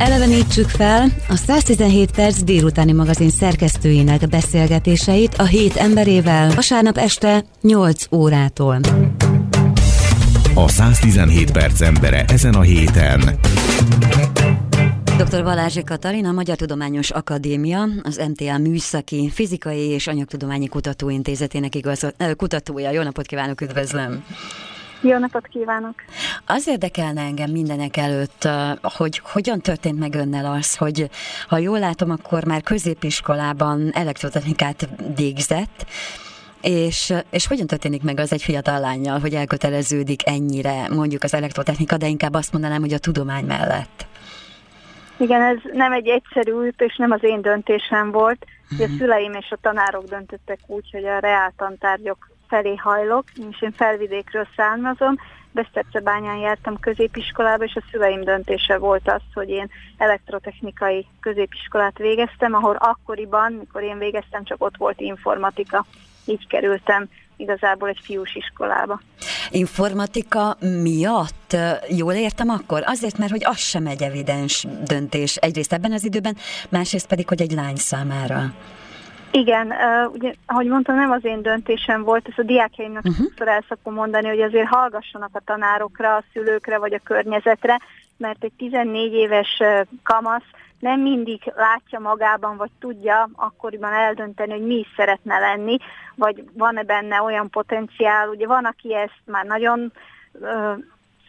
Elevenítsük fel a 117 perc délutáni magazin szerkesztőinek beszélgetéseit a hét emberével vasárnap este 8 órától. A 117 perc embere ezen a héten. Dr. Balázsi Katalin, a Magyar Tudományos Akadémia, az MTA Műszaki Fizikai és Anyagtudományi Kutatóintézetének igaz, kutatója. Jó napot kívánok, üdvözlöm! Jó napot kívánok! Az érdekelne engem mindenek előtt, hogy hogyan történt meg önnel az, hogy ha jól látom, akkor már középiskolában elektrotechnikát végzett, és, és hogyan történik meg az egy fiatal lányjal, hogy elköteleződik ennyire mondjuk az elektrotechnika, de inkább azt mondanám, hogy a tudomány mellett? Igen, ez nem egy egyszerű út, és nem az én döntésem volt. Uh-huh. A szüleim és a tanárok döntöttek úgy, hogy a reáltantárgyok felé hajlok, és én felvidékről származom, Besztercebányán jártam középiskolába, és a szüleim döntése volt az, hogy én elektrotechnikai középiskolát végeztem, ahol akkoriban, mikor én végeztem, csak ott volt informatika. Így kerültem igazából egy fiús iskolába. Informatika miatt, jól értem akkor? Azért, mert hogy az sem egy evidens döntés egyrészt ebben az időben, másrészt pedig, hogy egy lány számára. Igen, uh, ugye, ahogy mondtam, nem az én döntésem volt, ezt a diákjaimnak uh-huh. el szokom mondani, hogy azért hallgassanak a tanárokra, a szülőkre vagy a környezetre, mert egy 14 éves kamasz nem mindig látja magában, vagy tudja akkoriban eldönteni, hogy mi is szeretne lenni, vagy van-e benne olyan potenciál. Ugye van, aki ezt már nagyon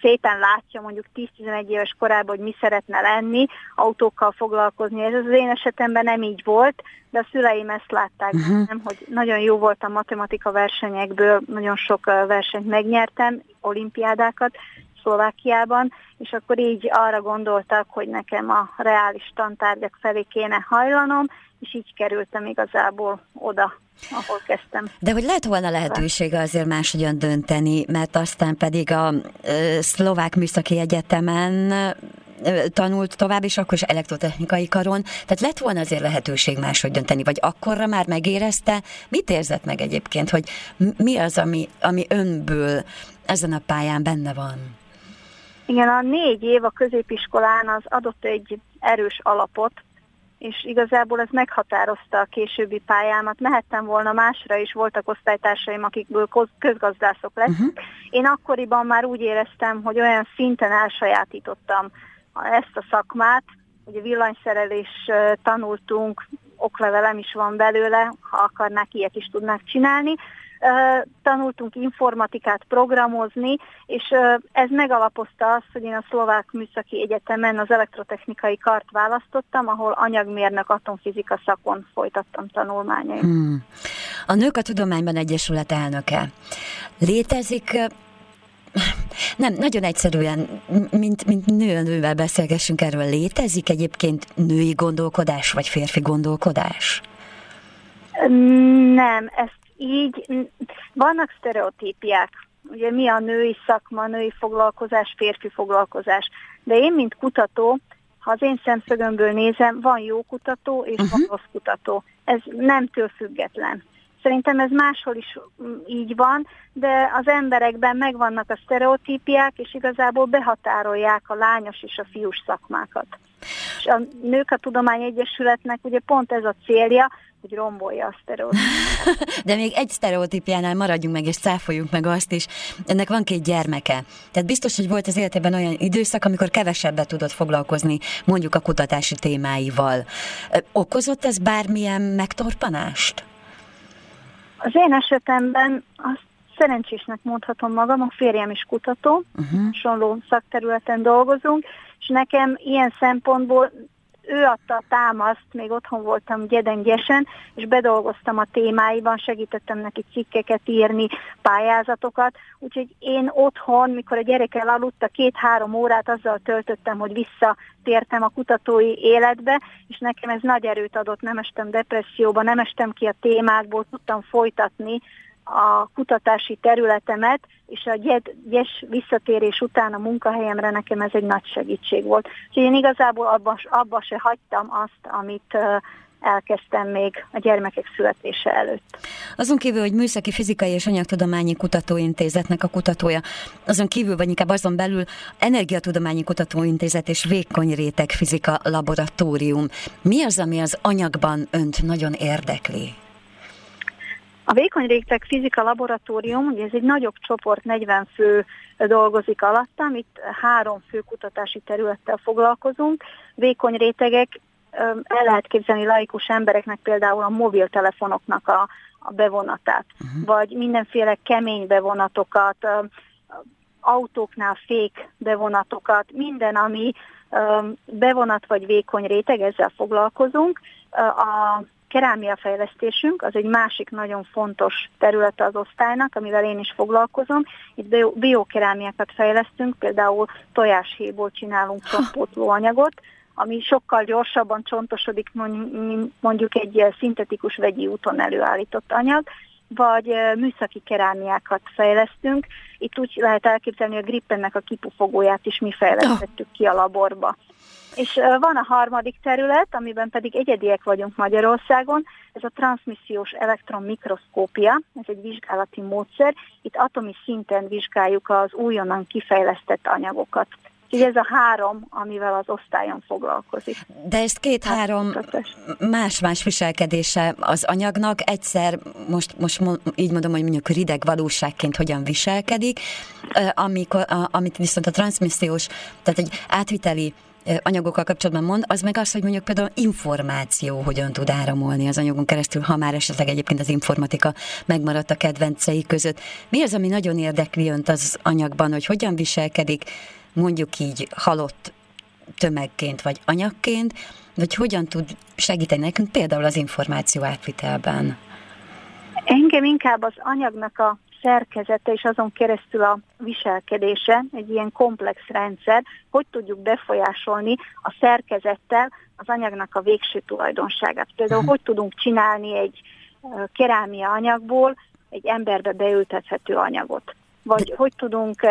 szépen látja mondjuk 10-11 éves korában, hogy mi szeretne lenni, autókkal foglalkozni. Ez az én esetemben nem így volt, de a szüleim ezt látták, uh-huh. nem, hogy nagyon jó volt a matematika versenyekből, nagyon sok versenyt megnyertem, olimpiádákat Szlovákiában, és akkor így arra gondoltak, hogy nekem a reális tantárgyak felé kéne hajlanom, és így kerültem igazából oda, ahol kezdtem. De hogy lehet volna lehetősége azért máshogyan dönteni, mert aztán pedig a szlovák műszaki egyetemen tanult tovább, és akkor is elektrotechnikai karon, tehát lett volna azért lehetőség máshogy dönteni, vagy akkorra már megérezte, mit érzett meg egyébként, hogy mi az, ami, ami önből ezen a pályán benne van? Igen, a négy év a középiskolán az adott egy erős alapot, és igazából ez meghatározta a későbbi pályámat. Mehettem volna másra is, voltak osztálytársaim, akikből közgazdászok lett. Uh-huh. Én akkoriban már úgy éreztem, hogy olyan szinten elsajátítottam ezt a szakmát, hogy a villanyszerelés tanultunk, oklevelem is van belőle, ha akarnák, ilyet is tudnák csinálni, tanultunk informatikát programozni, és ez megalapozta azt, hogy én a Szlovák Műszaki Egyetemen az elektrotechnikai kart választottam, ahol anyagmérnök atomfizika szakon folytattam tanulmányaim. Hmm. A Nők a Tudományban Egyesület elnöke. Létezik nem, nagyon egyszerűen, mint, mint nő nővel beszélgessünk erről, létezik egyébként női gondolkodás, vagy férfi gondolkodás? Nem, ezt így vannak sztereotípiák. Ugye mi a női szakma, női foglalkozás, férfi foglalkozás. De én, mint kutató, ha az én szemszögömből nézem, van jó kutató és uh-huh. van rossz kutató. Ez nemtől független. Szerintem ez máshol is így van, de az emberekben megvannak a sztereotípiák, és igazából behatárolják a lányos és a fiús szakmákat. És a Nők a Tudomány Egyesületnek ugye pont ez a célja, hogy rombolja a sztereotípiát. De még egy sztereotípiánál maradjunk meg, és cáfoljunk meg azt is. Ennek van két gyermeke. Tehát biztos, hogy volt az életében olyan időszak, amikor kevesebbet tudott foglalkozni mondjuk a kutatási témáival. Okozott ez bármilyen megtorpanást? Az én esetemben azt szerencsésnek mondhatom magam, a férjem is kutató, uh-huh. hasonló szakterületen dolgozunk, és nekem ilyen szempontból ő adta a támaszt, még otthon voltam gyedengyesen, és bedolgoztam a témáiban, segítettem neki cikkeket írni, pályázatokat, úgyhogy én otthon, mikor a gyerek elaludt, a két-három órát azzal töltöttem, hogy visszatértem a kutatói életbe, és nekem ez nagy erőt adott, nem estem depresszióba, nem estem ki a témákból, tudtam folytatni a kutatási területemet, és a gyes visszatérés után a munkahelyemre nekem ez egy nagy segítség volt. Úgyhogy én igazából abba, abba se hagytam azt, amit elkezdtem még a gyermekek születése előtt. Azon kívül, hogy Műszaki Fizikai és Anyagtudományi Kutatóintézetnek a kutatója, azon kívül, vagy inkább azon belül Energiatudományi Kutatóintézet és Vékony Réteg Fizika Laboratórium. Mi az, ami az anyagban önt nagyon érdekli? A Vékony Réteg Fizika Laboratórium, ugye ez egy nagyobb csoport, 40 fő dolgozik alattam, itt három fő kutatási területtel foglalkozunk. Vékony rétegek el lehet képzelni laikus embereknek például a mobiltelefonoknak a, a bevonatát, uh-huh. vagy mindenféle kemény bevonatokat, autóknál fék bevonatokat, minden, ami bevonat vagy vékony réteg, ezzel foglalkozunk. A kerámia fejlesztésünk az egy másik nagyon fontos területe az osztálynak, amivel én is foglalkozom. Itt biokerámiákat fejlesztünk, például tojáshéból csinálunk csontpótlóanyagot, ami sokkal gyorsabban csontosodik mondjuk egy szintetikus vegyi úton előállított anyag, vagy műszaki kerámiákat fejlesztünk. Itt úgy lehet elképzelni, hogy a Grippennek a kipufogóját is mi fejlesztettük ki a laborba. És van a harmadik terület, amiben pedig egyediek vagyunk Magyarországon, ez a transmissziós elektronmikroszkópia, ez egy vizsgálati módszer. Itt atomi szinten vizsgáljuk az újonnan kifejlesztett anyagokat. Így ez a három, amivel az osztályon foglalkozik. De ez két-három más-más viselkedése az anyagnak. Egyszer, most, most így mondom, hogy mondjuk rideg valóságként hogyan viselkedik, amikor, amit viszont a transmissziós, tehát egy átviteli anyagokkal kapcsolatban mond, az meg az, hogy mondjuk például információ hogyan tud áramolni az anyagon keresztül, ha már esetleg egyébként az informatika megmaradt a kedvencei között. Mi az, ami nagyon érdekli önt az anyagban, hogy hogyan viselkedik, mondjuk így halott tömegként vagy anyagként, vagy hogyan tud segíteni nekünk például az információ átvitelben? Engem inkább az anyagnak a szerkezete és azon keresztül a viselkedése, egy ilyen komplex rendszer, hogy tudjuk befolyásolni a szerkezettel az anyagnak a végső tulajdonságát. Például, hogy tudunk csinálni egy kerámia anyagból egy emberbe beültethető anyagot vagy hogy tudunk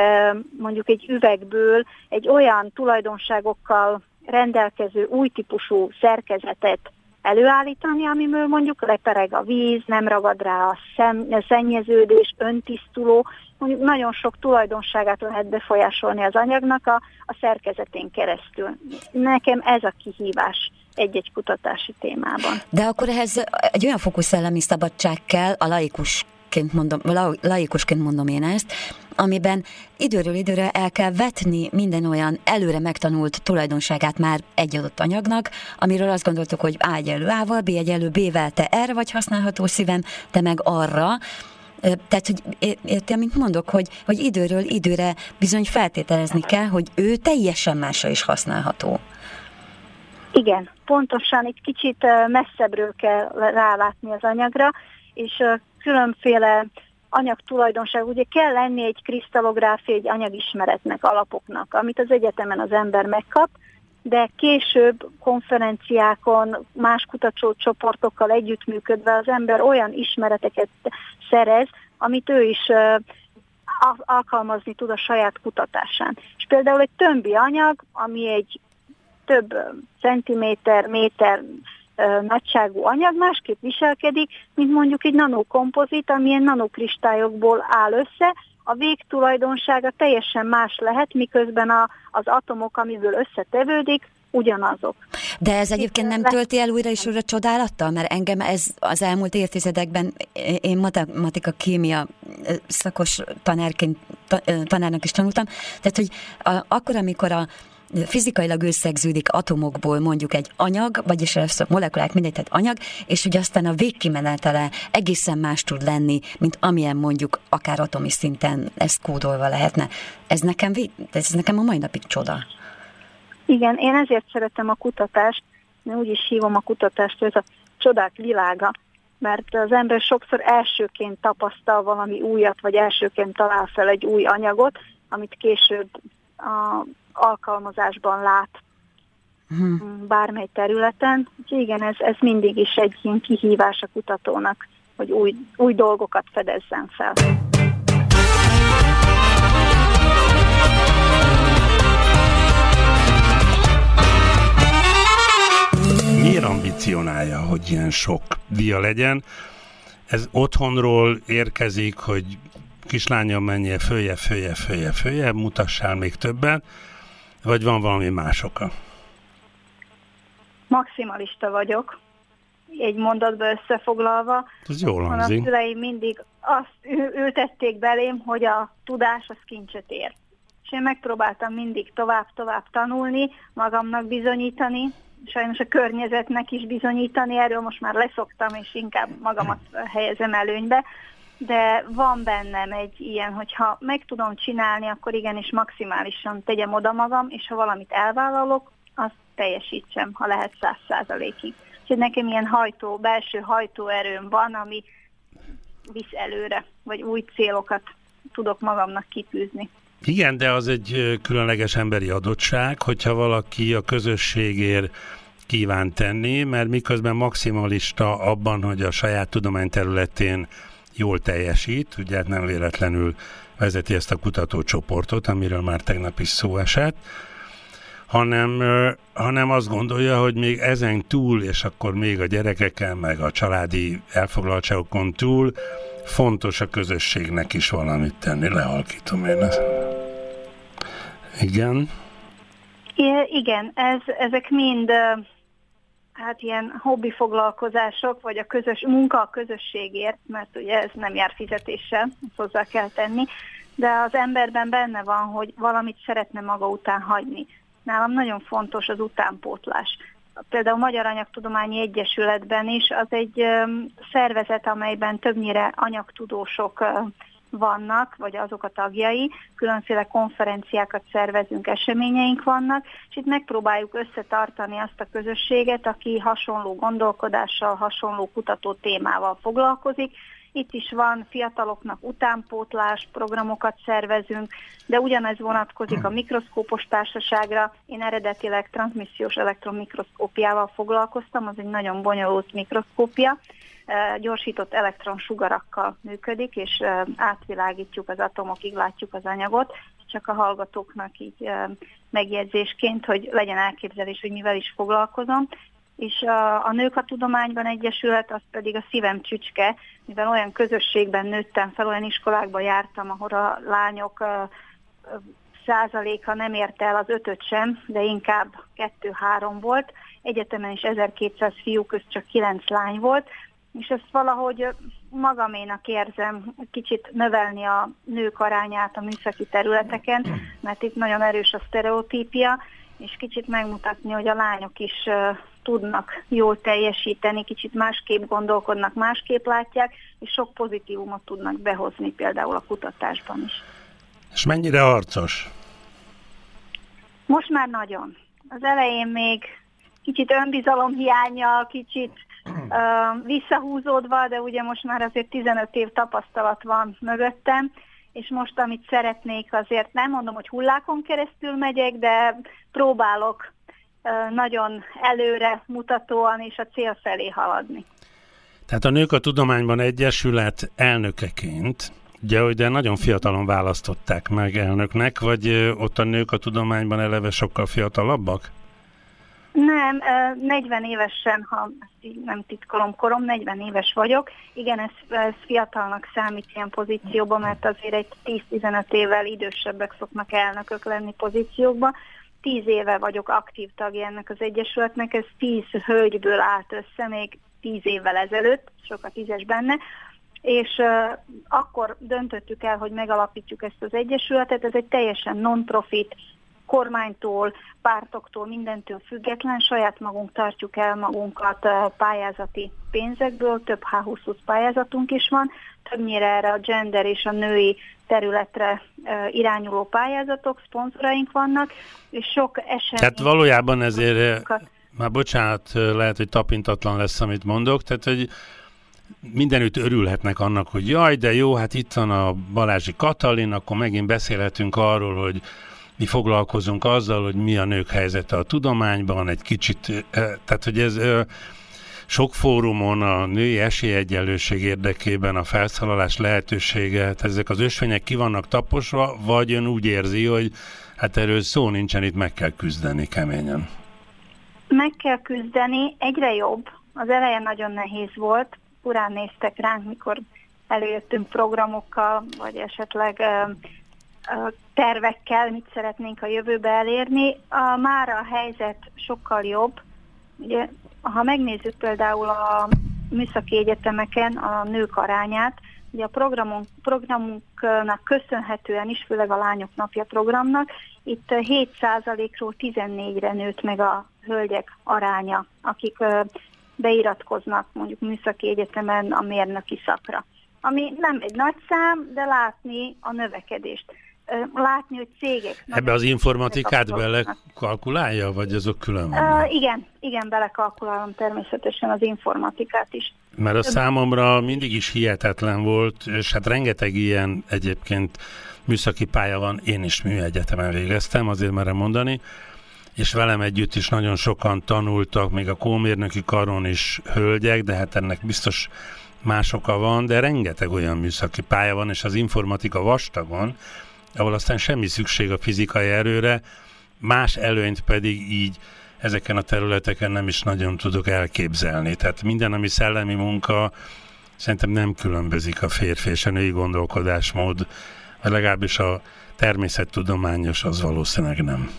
mondjuk egy üvegből egy olyan tulajdonságokkal rendelkező új típusú szerkezetet előállítani, amiből mondjuk lepereg a víz, nem ragad rá a szem, szennyeződés, öntisztuló, mondjuk nagyon sok tulajdonságát lehet befolyásolni az anyagnak a, a szerkezetén keresztül. Nekem ez a kihívás egy-egy kutatási témában. De akkor ehhez egy olyan fokú szellemi szabadság kell a laikus mondom, laikusként mondom én ezt, amiben időről időre el kell vetni minden olyan előre megtanult tulajdonságát már egy adott anyagnak, amiről azt gondoltuk, hogy A egyelő A-val, B egyelő B-vel te erre vagy használható szívem, te meg arra, tehát, hogy érti, amit mondok, hogy, hogy időről időre bizony feltételezni kell, hogy ő teljesen másra is használható. Igen, pontosan itt kicsit messzebbről kell rálátni az anyagra, és különféle anyagtulajdonság, ugye kell lenni egy krisztallográfia, egy anyagismeretnek, alapoknak, amit az egyetemen az ember megkap, de később konferenciákon, más kutatócsoportokkal együttműködve az ember olyan ismereteket szerez, amit ő is alkalmazni tud a saját kutatásán. És például egy tömbi anyag, ami egy több centiméter, méter nagyságú anyag másképp viselkedik, mint mondjuk egy nanokompozit, amilyen nanokristályokból áll össze, a végtulajdonsága teljesen más lehet, miközben a, az atomok, amiből összetevődik, ugyanazok. De ez egyébként nem tölti el újra és újra csodálattal? Mert engem ez az elmúlt évtizedekben, én matematika, kémia szakos tanárként, tanárnak is tanultam, tehát hogy a, akkor, amikor a fizikailag összegződik atomokból mondjuk egy anyag, vagyis a molekulák mindegy, tehát anyag, és hogy aztán a végkimenetele egészen más tud lenni, mint amilyen mondjuk akár atomi szinten ez kódolva lehetne. Ez nekem, ez nekem a mai napig csoda. Igen, én ezért szeretem a kutatást, mert úgy is hívom a kutatást, hogy ez a csodák világa, mert az ember sokszor elsőként tapasztal valami újat, vagy elsőként talál fel egy új anyagot, amit később a alkalmazásban lát hmm. bármely területen. Úgyhogy igen, ez, ez mindig is egy ilyen kihívás a kutatónak, hogy új, új dolgokat fedezzen fel. Miért ambicionál? csinálja, hogy ilyen sok dia legyen. Ez otthonról érkezik, hogy kislányom menjél följe, följe, följe, följe, mutassál még többet, vagy van valami más oka? Maximalista vagyok, egy mondatba összefoglalva. Ez jól hangzik. A szüleim mindig azt ültették belém, hogy a tudás az kincset ér. És én megpróbáltam mindig tovább-tovább tanulni, magamnak bizonyítani, sajnos a környezetnek is bizonyítani, erről most már leszoktam, és inkább magamat helyezem előnybe, de van bennem egy ilyen, hogyha meg tudom csinálni, akkor igenis maximálisan tegyem oda magam, és ha valamit elvállalok, azt teljesítsem, ha lehet száz százalékig. Úgyhogy nekem ilyen hajtó, belső hajtóerőm van, ami visz előre, vagy új célokat tudok magamnak kitűzni. Igen, de az egy különleges emberi adottság, hogyha valaki a közösségért kíván tenni, mert miközben maximalista abban, hogy a saját tudományterületén jól teljesít, ugye hát nem véletlenül vezeti ezt a kutatócsoportot, amiről már tegnap is szó esett, hanem, hanem azt gondolja, hogy még ezen túl, és akkor még a gyerekeken, meg a családi elfoglaltságokon túl fontos a közösségnek is valamit tenni. Lehalkítom én ezt. Igen? Igen, ez, ezek mind hát ilyen hobbi foglalkozások, vagy a közös munka a közösségért, mert ugye ez nem jár fizetéssel, ezt hozzá kell tenni, de az emberben benne van, hogy valamit szeretne maga után hagyni. Nálam nagyon fontos az utánpótlás. Például a Magyar Anyagtudományi Egyesületben is az egy szervezet, amelyben többnyire anyagtudósok vannak, vagy azok a tagjai, különféle konferenciákat szervezünk, eseményeink vannak, és itt megpróbáljuk összetartani azt a közösséget, aki hasonló gondolkodással, hasonló kutató témával foglalkozik, itt is van fiataloknak utánpótlás, programokat szervezünk, de ugyanez vonatkozik a mikroszkópos társaságra. Én eredetileg transmissziós elektromikroszkópiával foglalkoztam, az egy nagyon bonyolult mikroszkópia, gyorsított elektronsugarakkal működik, és átvilágítjuk az atomokig, látjuk az anyagot, csak a hallgatóknak így megjegyzésként, hogy legyen elképzelés, hogy mivel is foglalkozom. És a, a Nők a Tudományban Egyesület, az pedig a szívem csücske, mivel olyan közösségben nőttem fel, olyan iskolákba jártam, ahol a lányok százaléka nem érte el az ötöt sem, de inkább kettő-három volt. Egyetemen is 1200 fiú közt csak 9 lány volt, és ezt valahogy magaménak érzem kicsit növelni a nők arányát a műszaki területeken, mert itt nagyon erős a sztereotípia, és kicsit megmutatni, hogy a lányok is uh, tudnak jól teljesíteni, kicsit másképp gondolkodnak, másképp látják, és sok pozitívumot tudnak behozni például a kutatásban is. És mennyire harcos? Most már nagyon. Az elején még kicsit önbizalom hiánya, kicsit uh, visszahúzódva, de ugye most már azért 15 év tapasztalat van mögöttem, és most amit szeretnék, azért nem mondom, hogy hullákon keresztül megyek, de próbálok nagyon előre mutatóan és a cél felé haladni. Tehát a Nők a Tudományban Egyesület elnökeként, ugye, de nagyon fiatalon választották meg elnöknek, vagy ott a Nők a Tudományban eleve sokkal fiatalabbak? Nem, 40 évesen, ha nem titkolom korom, 40 éves vagyok. Igen, ez, ez fiatalnak számít ilyen pozícióban, mert azért egy 10-15 évvel idősebbek szoknak elnökök lenni pozíciókba. 10 éve vagyok aktív tagja ennek az egyesületnek, ez 10 hölgyből állt össze, még 10 évvel ezelőtt, sok a tízes benne, és uh, akkor döntöttük el, hogy megalapítjuk ezt az egyesületet, ez egy teljesen non-profit, kormánytól, pártoktól, mindentől független, saját magunk tartjuk el magunkat pályázati pénzekből, több H20 pályázatunk is van, többnyire erre a gender és a női területre irányuló pályázatok, szponzoraink vannak, és sok esemény... Tehát valójában ezért, már bocsánat, lehet, hogy tapintatlan lesz, amit mondok, tehát, hogy mindenütt örülhetnek annak, hogy jaj, de jó, hát itt van a Balázsi Katalin, akkor megint beszélhetünk arról, hogy mi foglalkozunk azzal, hogy mi a nők helyzete a tudományban, egy kicsit, tehát hogy ez sok fórumon a női esélyegyenlőség érdekében a felszólalás lehetősége, hát ezek az ösvények ki vannak taposva, vagy ön úgy érzi, hogy hát erről szó nincsen, itt meg kell küzdeni keményen. Meg kell küzdeni, egyre jobb, Az eleje nagyon nehéz volt, furán néztek ránk, mikor előjöttünk programokkal, vagy esetleg tervekkel, mit szeretnénk a jövőbe elérni. A, már a helyzet sokkal jobb. Ugye, ha megnézzük például a műszaki egyetemeken a nők arányát, ugye a programunk, programunknak köszönhetően is, főleg a Lányok Napja programnak, itt 7%-ról 14-re nőtt meg a hölgyek aránya, akik beiratkoznak mondjuk műszaki egyetemen a mérnöki szakra. Ami nem egy nagy szám, de látni a növekedést. Látni, hogy cégek... Ebbe az informatikát belekalkulálja, vagy azok külön vannak? Uh, igen, igen, belekalkulálom természetesen az informatikát is. Mert a számomra mindig is hihetetlen volt, és hát rengeteg ilyen egyébként műszaki pálya van, én is műegyetemen végeztem, azért merem mondani, és velem együtt is nagyon sokan tanultak, még a kómérnöki karon is hölgyek, de hát ennek biztos más oka van, de rengeteg olyan műszaki pálya van, és az informatika vastagon, ahol aztán semmi szükség a fizikai erőre, más előnyt pedig így ezeken a területeken nem is nagyon tudok elképzelni. Tehát minden, ami szellemi munka, szerintem nem különbözik a férfi és a női gondolkodásmód, vagy legalábbis a természettudományos az valószínűleg nem.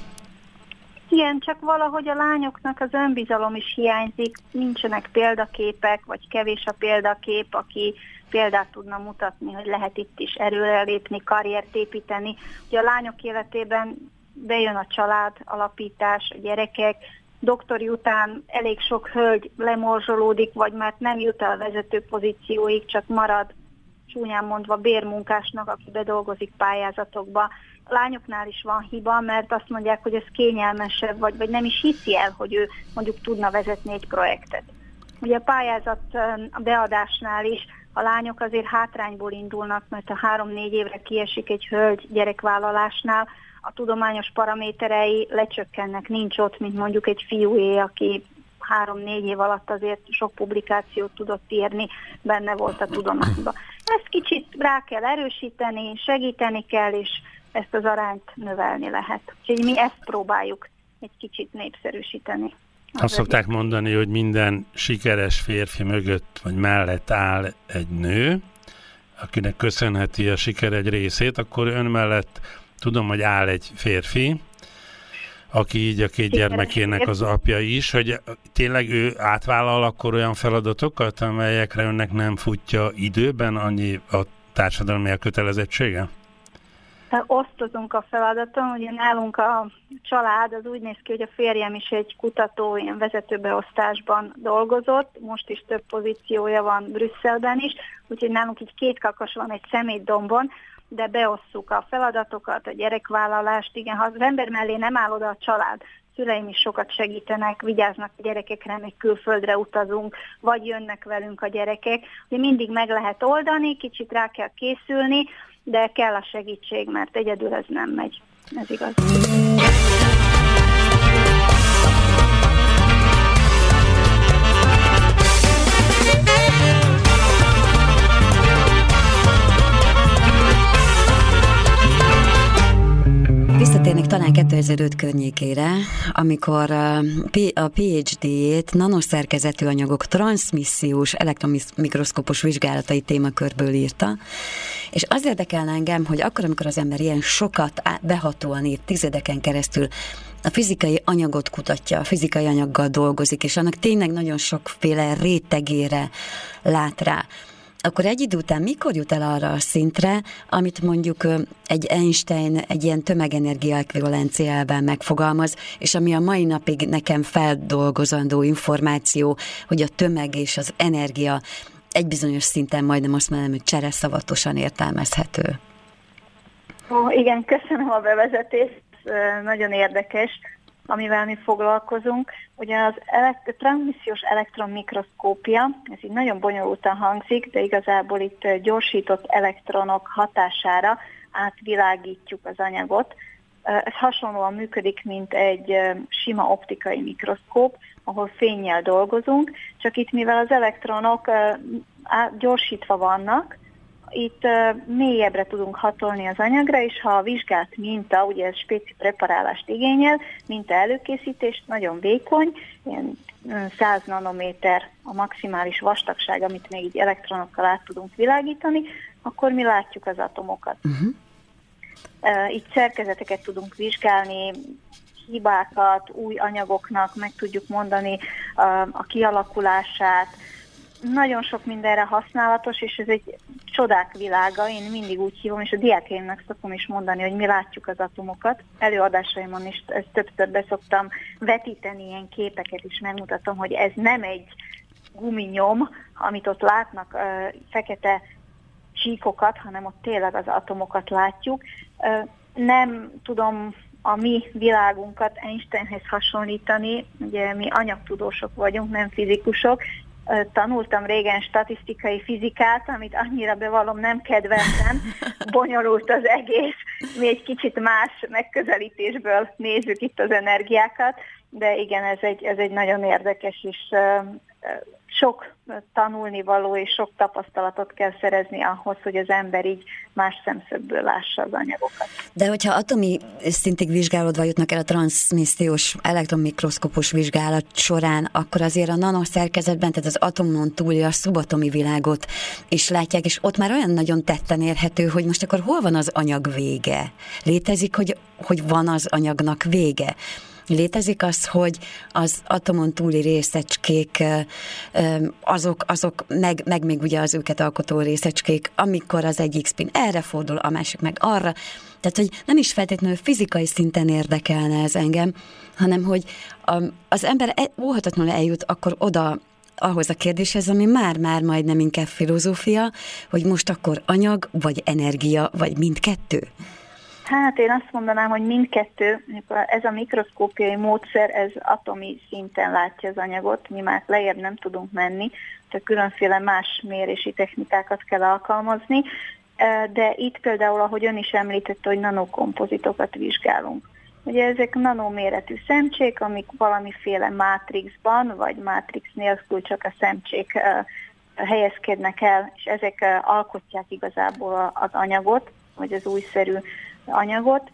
Igen, csak valahogy a lányoknak az önbizalom is hiányzik, nincsenek példaképek, vagy kevés a példakép, aki példát tudna mutatni, hogy lehet itt is erőre lépni, karriert építeni. Ugye a lányok életében bejön a család, alapítás, a gyerekek, doktori után elég sok hölgy lemorzsolódik, vagy már nem jut el a vezető pozícióig, csak marad csúnyán mondva bérmunkásnak, aki bedolgozik pályázatokba lányoknál is van hiba, mert azt mondják, hogy ez kényelmesebb, vagy, vagy nem is hiszi el, hogy ő mondjuk tudna vezetni egy projektet. Ugye a pályázat a beadásnál is a lányok azért hátrányból indulnak, mert a három-négy évre kiesik egy hölgy gyerekvállalásnál, a tudományos paraméterei lecsökkennek, nincs ott, mint mondjuk egy fiúé, aki három-négy év alatt azért sok publikációt tudott írni, benne volt a tudományban. Ezt kicsit rá kell erősíteni, segíteni kell, és ezt az arányt növelni lehet. Úgyhogy mi ezt próbáljuk egy kicsit népszerűsíteni. Azt szokták mondani, hogy minden sikeres férfi mögött vagy mellett áll egy nő, akinek köszönheti a siker egy részét, akkor ön mellett tudom, hogy áll egy férfi, aki így a két gyermekének az apja is, hogy tényleg ő átvállal akkor olyan feladatokat, amelyekre önnek nem futja időben annyi a társadalmi elkötelezettsége? Osztozunk a feladaton, ugye nálunk a család az úgy néz ki, hogy a férjem is egy kutató, ilyen vezetőbeosztásban dolgozott, most is több pozíciója van Brüsszelben is, úgyhogy nálunk így két kakas van egy szemétdombon, de beosszuk a feladatokat, a gyerekvállalást, igen, ha az ember mellé nem áll oda a család, szüleim is sokat segítenek, vigyáznak a gyerekekre, még külföldre utazunk, vagy jönnek velünk a gyerekek. Ugye mindig meg lehet oldani, kicsit rá kell készülni, de kell a segítség, mert egyedül ez nem megy. Ez igaz. Visszatérnék talán 2005 környékére, amikor a PhD-ét nanoszerkezetű anyagok transmissziós elektromikroszkopos vizsgálatai témakörből írta, és az érdekel engem, hogy akkor, amikor az ember ilyen sokat behatóan írt tizedeken keresztül, a fizikai anyagot kutatja, a fizikai anyaggal dolgozik, és annak tényleg nagyon sokféle rétegére lát rá akkor egy idő után mikor jut el arra a szintre, amit mondjuk egy Einstein egy ilyen tömegenergia ekvivalenciában megfogalmaz, és ami a mai napig nekem feldolgozandó információ, hogy a tömeg és az energia egy bizonyos szinten majdnem azt mondom, hogy csereszavatosan értelmezhető. Ó, igen, köszönöm a bevezetést, nagyon érdekes amivel mi foglalkozunk. Ugye az elekt- transmissziós elektronmikroszkópia, ez így nagyon bonyolultan hangzik, de igazából itt gyorsított elektronok hatására átvilágítjuk az anyagot. Ez hasonlóan működik, mint egy sima optikai mikroszkóp, ahol fényjel dolgozunk, csak itt mivel az elektronok gyorsítva vannak, itt mélyebbre tudunk hatolni az anyagra, és ha a vizsgált minta, ugye ez spéci preparálást igényel, minta előkészítés nagyon vékony, ilyen 100 nanométer a maximális vastagság, amit még így elektronokkal át tudunk világítani, akkor mi látjuk az atomokat. Uh-huh. Itt szerkezeteket tudunk vizsgálni, hibákat, új anyagoknak meg tudjuk mondani a kialakulását, nagyon sok mindenre használatos, és ez egy csodák világa, én mindig úgy hívom, és a diákjaimnak szokom is mondani, hogy mi látjuk az atomokat. Előadásaimon is ezt többször beszoktam vetíteni, ilyen képeket is megmutatom, hogy ez nem egy guminyom, amit ott látnak, fekete csíkokat, hanem ott tényleg az atomokat látjuk. Nem tudom a mi világunkat Einsteinhez hasonlítani, ugye mi anyagtudósok vagyunk, nem fizikusok, tanultam régen statisztikai fizikát, amit annyira bevallom nem kedveltem, bonyolult az egész, mi egy kicsit más megközelítésből nézzük itt az energiákat, de igen, ez egy, ez egy nagyon érdekes és sok tanulnivaló és sok tapasztalatot kell szerezni ahhoz, hogy az ember így más szemszögből lássa az anyagokat. De hogyha atomi szintig vizsgálódva jutnak el a transzmissziós elektronmikroszkopos vizsgálat során, akkor azért a nanoszerkezetben, tehát az atomon túli a szubatomi világot is látják, és ott már olyan nagyon tetten érhető, hogy most akkor hol van az anyag vége? Létezik, hogy, hogy van az anyagnak vége? Létezik az, hogy az atomon túli részecskék, azok, azok meg, meg még ugye az őket alkotó részecskék, amikor az egyik spin erre fordul, a másik meg arra, tehát, hogy nem is feltétlenül fizikai szinten érdekelne ez engem, hanem, hogy az ember e, óhatatlanul eljut akkor oda ahhoz a kérdéshez, ami már-már majdnem inkább filozófia, hogy most akkor anyag, vagy energia, vagy mindkettő. Hát én azt mondanám, hogy mindkettő, ez a mikroszkópiai módszer, ez atomi szinten látja az anyagot, mi már lejjebb nem tudunk menni, tehát különféle más mérési technikákat kell alkalmazni, de itt például, ahogy ön is említette, hogy nanokompozitokat vizsgálunk. Ugye ezek nanoméretű szemcsék, amik valamiféle mátrixban, vagy mátrix nélkül csak a szemcsék helyezkednek el, és ezek alkotják igazából az anyagot, vagy az újszerű anyagot.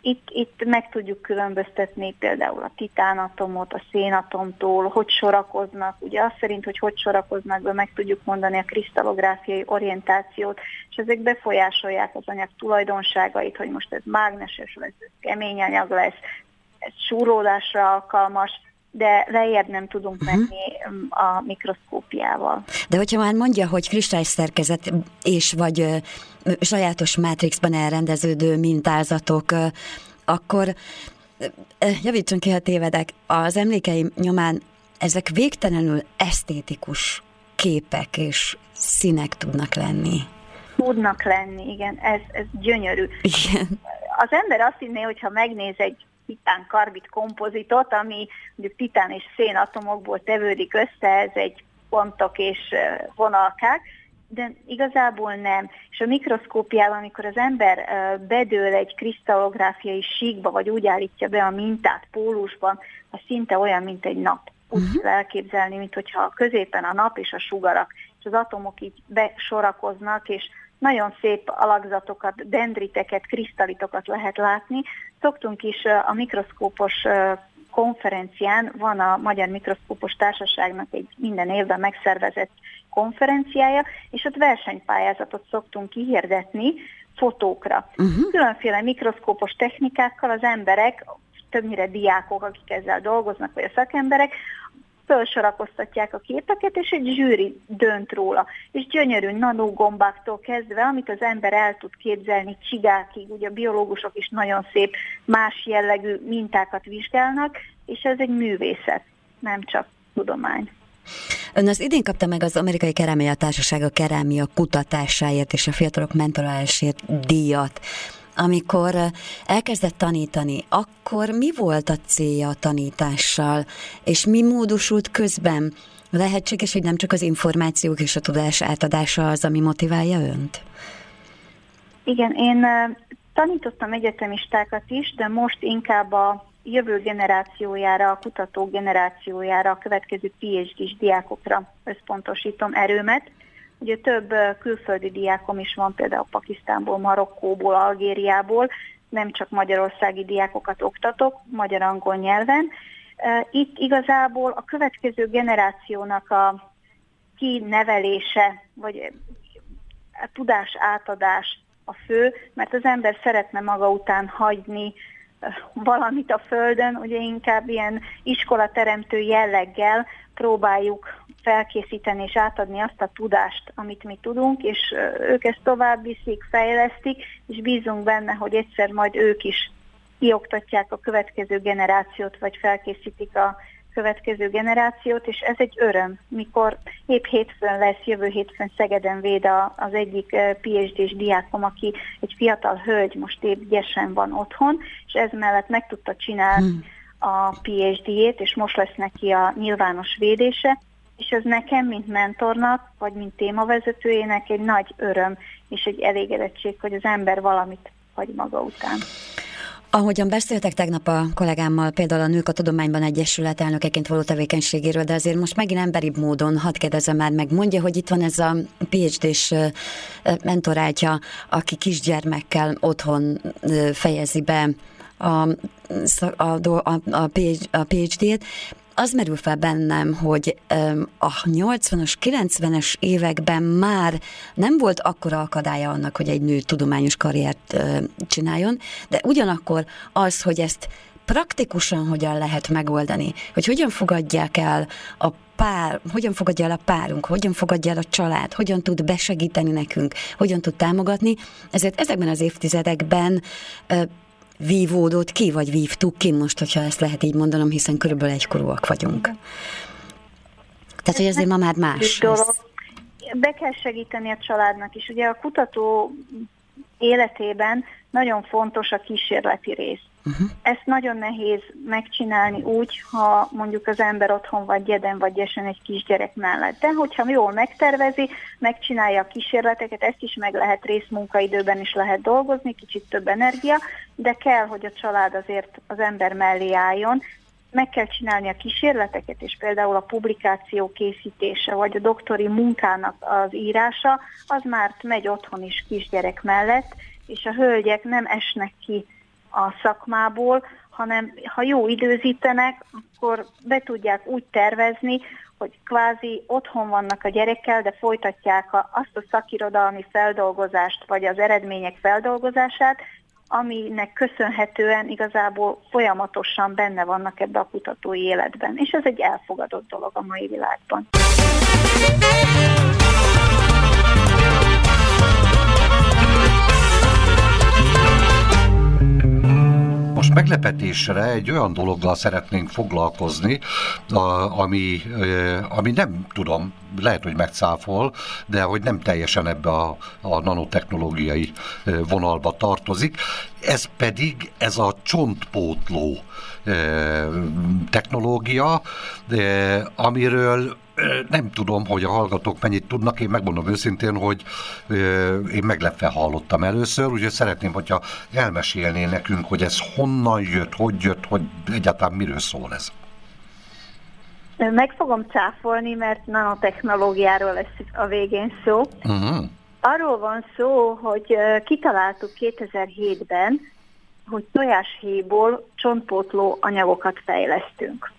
Itt, itt meg tudjuk különböztetni például a titánatomot a szénatomtól, hogy sorakoznak, ugye azt szerint, hogy hogy sorakoznak be, meg tudjuk mondani a krisztallográfiai orientációt, és ezek befolyásolják az anyag tulajdonságait, hogy most ez mágneses lesz, ez kemény anyag lesz, ez súrólásra alkalmas, de lejjebb nem tudunk mhm. menni uh-huh. a mikroszkópiával. De hogyha már mondja, hogy kristályszerkezet és vagy sajátos mátrixban elrendeződő mintázatok, akkor ö, javítsunk ki, ha tévedek, az emlékeim nyomán ezek végtelenül esztétikus képek és színek tudnak lenni. Tudnak lenni, igen, ez, ez gyönyörű. Igen. Az ember azt hinné, hogyha megnéz egy titán karbit kompozitot, ami mondjuk titán és szén atomokból tevődik össze, ez egy pontok és vonalkák, de igazából nem. És a mikroszkópiával, amikor az ember bedől egy krisztallográfiai síkba, vagy úgy állítja be a mintát pólusban, az szinte olyan, mint egy nap. Úgy uh-huh. kell elképzelni, mint hogyha középen a nap és a sugarak, és az atomok így besorakoznak, és nagyon szép alakzatokat, dendriteket, krisztalitokat lehet látni. Szoktunk is a mikroszkópos konferencián, van a Magyar Mikroszkópos Társaságnak egy minden évben megszervezett konferenciája, és ott versenypályázatot szoktunk kihirdetni fotókra. Uh-huh. Különféle mikroszkópos technikákkal az emberek, többnyire diákok, akik ezzel dolgoznak, vagy a szakemberek, felsorakoztatják a képeket, és egy zsűri dönt róla. És gyönyörű nanogombáktól kezdve, amit az ember el tud képzelni csigákig, ugye a biológusok is nagyon szép más jellegű mintákat vizsgálnak, és ez egy művészet, nem csak tudomány. Ön az idén kapta meg az Amerikai Kerámia Társaság a kerámia kutatásáért és a fiatalok mentorálásért díjat amikor elkezdett tanítani, akkor mi volt a célja a tanítással, és mi módosult közben? Lehetséges, hogy nem csak az információk és a tudás átadása az, ami motiválja önt? Igen, én tanítottam egyetemistákat is, de most inkább a jövő generációjára, a kutató generációjára, a következő PhD-s diákokra összpontosítom erőmet, Ugye több külföldi diákom is van, például Pakisztánból, Marokkóból, Algériából, nem csak magyarországi diákokat oktatok, magyar-angol nyelven. Itt igazából a következő generációnak a kinevelése, vagy a tudás átadás a fő, mert az ember szeretne maga után hagyni valamit a földön, ugye inkább ilyen iskolateremtő jelleggel próbáljuk felkészíteni és átadni azt a tudást, amit mi tudunk, és ők ezt tovább viszik, fejlesztik, és bízunk benne, hogy egyszer majd ők is kioktatják a következő generációt, vagy felkészítik a következő generációt, és ez egy öröm, mikor épp hétfőn lesz, jövő hétfőn Szegeden véd a, az egyik PhD-s diákom, aki egy fiatal hölgy, most épp gyesen van otthon, és ez mellett meg tudta csinálni hmm. a PhD-jét, és most lesz neki a nyilvános védése, és ez nekem, mint mentornak, vagy mint témavezetőjének egy nagy öröm, és egy elégedettség, hogy az ember valamit hagy maga után. Ahogyan beszéltek tegnap a kollégámmal, például a Nők a Tudományban Egyesület elnökeként való tevékenységéről, de azért most megint emberibb módon, hadd kérdezem már meg, mondja, hogy itt van ez a PhD-s mentorátja, aki kisgyermekkel otthon fejezi be a, a, a, a PhD-t, az merül fel bennem, hogy a 80-as, 90-es években már nem volt akkora akadálya annak, hogy egy nő tudományos karriert csináljon, de ugyanakkor az, hogy ezt praktikusan hogyan lehet megoldani, hogy hogyan fogadják el a pár, hogyan fogadja el a párunk, hogyan fogadja el a család, hogyan tud besegíteni nekünk, hogyan tud támogatni. Ezért ezekben az évtizedekben vívódott ki, vagy vívtuk ki most, hogyha ezt lehet így mondanom, hiszen körülbelül egykorúak vagyunk. Tehát, hogy ezért ma már más. Be kell segíteni a családnak is. Ugye a kutató életében nagyon fontos a kísérleti rész. Uh-huh. Ezt nagyon nehéz megcsinálni úgy, ha mondjuk az ember otthon vagy gyeden vagy esen egy kisgyerek mellett. De hogyha jól megtervezi, megcsinálja a kísérleteket, ezt is meg lehet részmunkaidőben is lehet dolgozni, kicsit több energia, de kell, hogy a család azért az ember mellé álljon, meg kell csinálni a kísérleteket, és például a publikáció készítése, vagy a doktori munkának az írása, az már megy otthon is kisgyerek mellett, és a hölgyek nem esnek ki a szakmából, hanem ha jó időzítenek, akkor be tudják úgy tervezni, hogy kvázi otthon vannak a gyerekkel, de folytatják azt a szakirodalmi feldolgozást, vagy az eredmények feldolgozását, aminek köszönhetően igazából folyamatosan benne vannak ebbe a kutatói életben. És ez egy elfogadott dolog a mai világban. Meglepetésre egy olyan dologgal szeretnénk foglalkozni, ami, ami nem tudom, lehet, hogy megcáfol, de hogy nem teljesen ebbe a, a nanotechnológiai vonalba tartozik. Ez pedig ez a csontpótló technológia, amiről nem tudom, hogy a hallgatók mennyit tudnak, én megmondom őszintén, hogy én meglepve hallottam először, úgyhogy szeretném, hogyha elmesélné nekünk, hogy ez honnan jött, hogy jött, hogy egyáltalán miről szól ez. Meg fogom cáfolni, mert nanotechnológiáról lesz a végén szó. Uh-huh. Arról van szó, hogy kitaláltuk 2007-ben, hogy tojáshéjból csontpótló anyagokat fejlesztünk.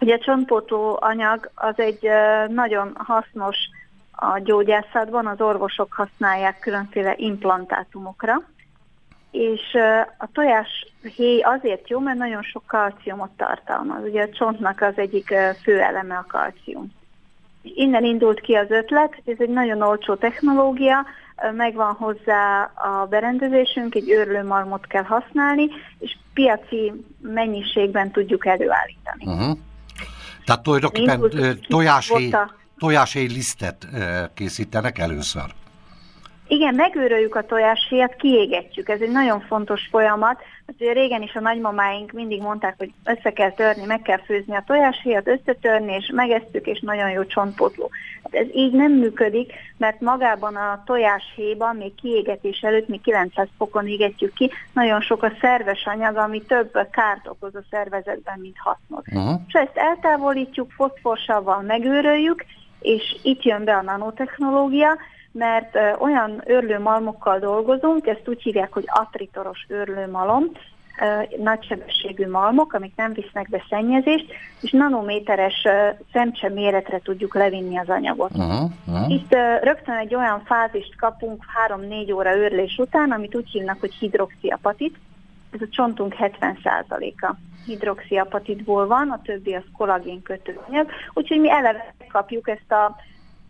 Ugye a csontpótló anyag az egy nagyon hasznos a gyógyászatban, az orvosok használják különféle implantátumokra, és a tojás héj azért jó, mert nagyon sok kalciumot tartalmaz. Ugye a csontnak az egyik fő eleme a kalcium. Innen indult ki az ötlet, ez egy nagyon olcsó technológia, megvan hozzá a berendezésünk, egy őrlőmarmot kell használni, és piaci mennyiségben tudjuk előállítani. Uh-huh. Tehát tulajdonképpen tojáshéj, tojáshéj lisztet készítenek először. Igen, megőröljük a tojáshéjat, kiégetjük. Ez egy nagyon fontos folyamat. Ugye régen is a nagymamáink mindig mondták, hogy össze kell törni, meg kell főzni a tojáshéjat, összetörni, és megesztük, és nagyon jó csontpotló. Hát ez így nem működik, mert magában a tojáshéjban, még kiégetés előtt, még 900 fokon égetjük ki, nagyon sok a szerves anyag, ami több kárt okoz a szervezetben, mint hasznot. Uh-huh. És ezt eltávolítjuk, foszforsavval megőröljük, és itt jön be a nanotechnológia, mert olyan őrlőmalmokkal dolgozunk, ezt úgy hívják, hogy atritoros őrlőmalom, nagysebességű malmok, amik nem visznek be szennyezést, és nanométeres szemcse méretre tudjuk levinni az anyagot. Uh-huh, uh-huh. Itt rögtön egy olyan fázist kapunk 3-4 óra őrlés után, amit úgy hívnak, hogy hidroxiapatit. Ez a csontunk 70%-a hidroxiapatitból van, a többi az kollagén kötőanyag, úgyhogy mi eleve kapjuk ezt a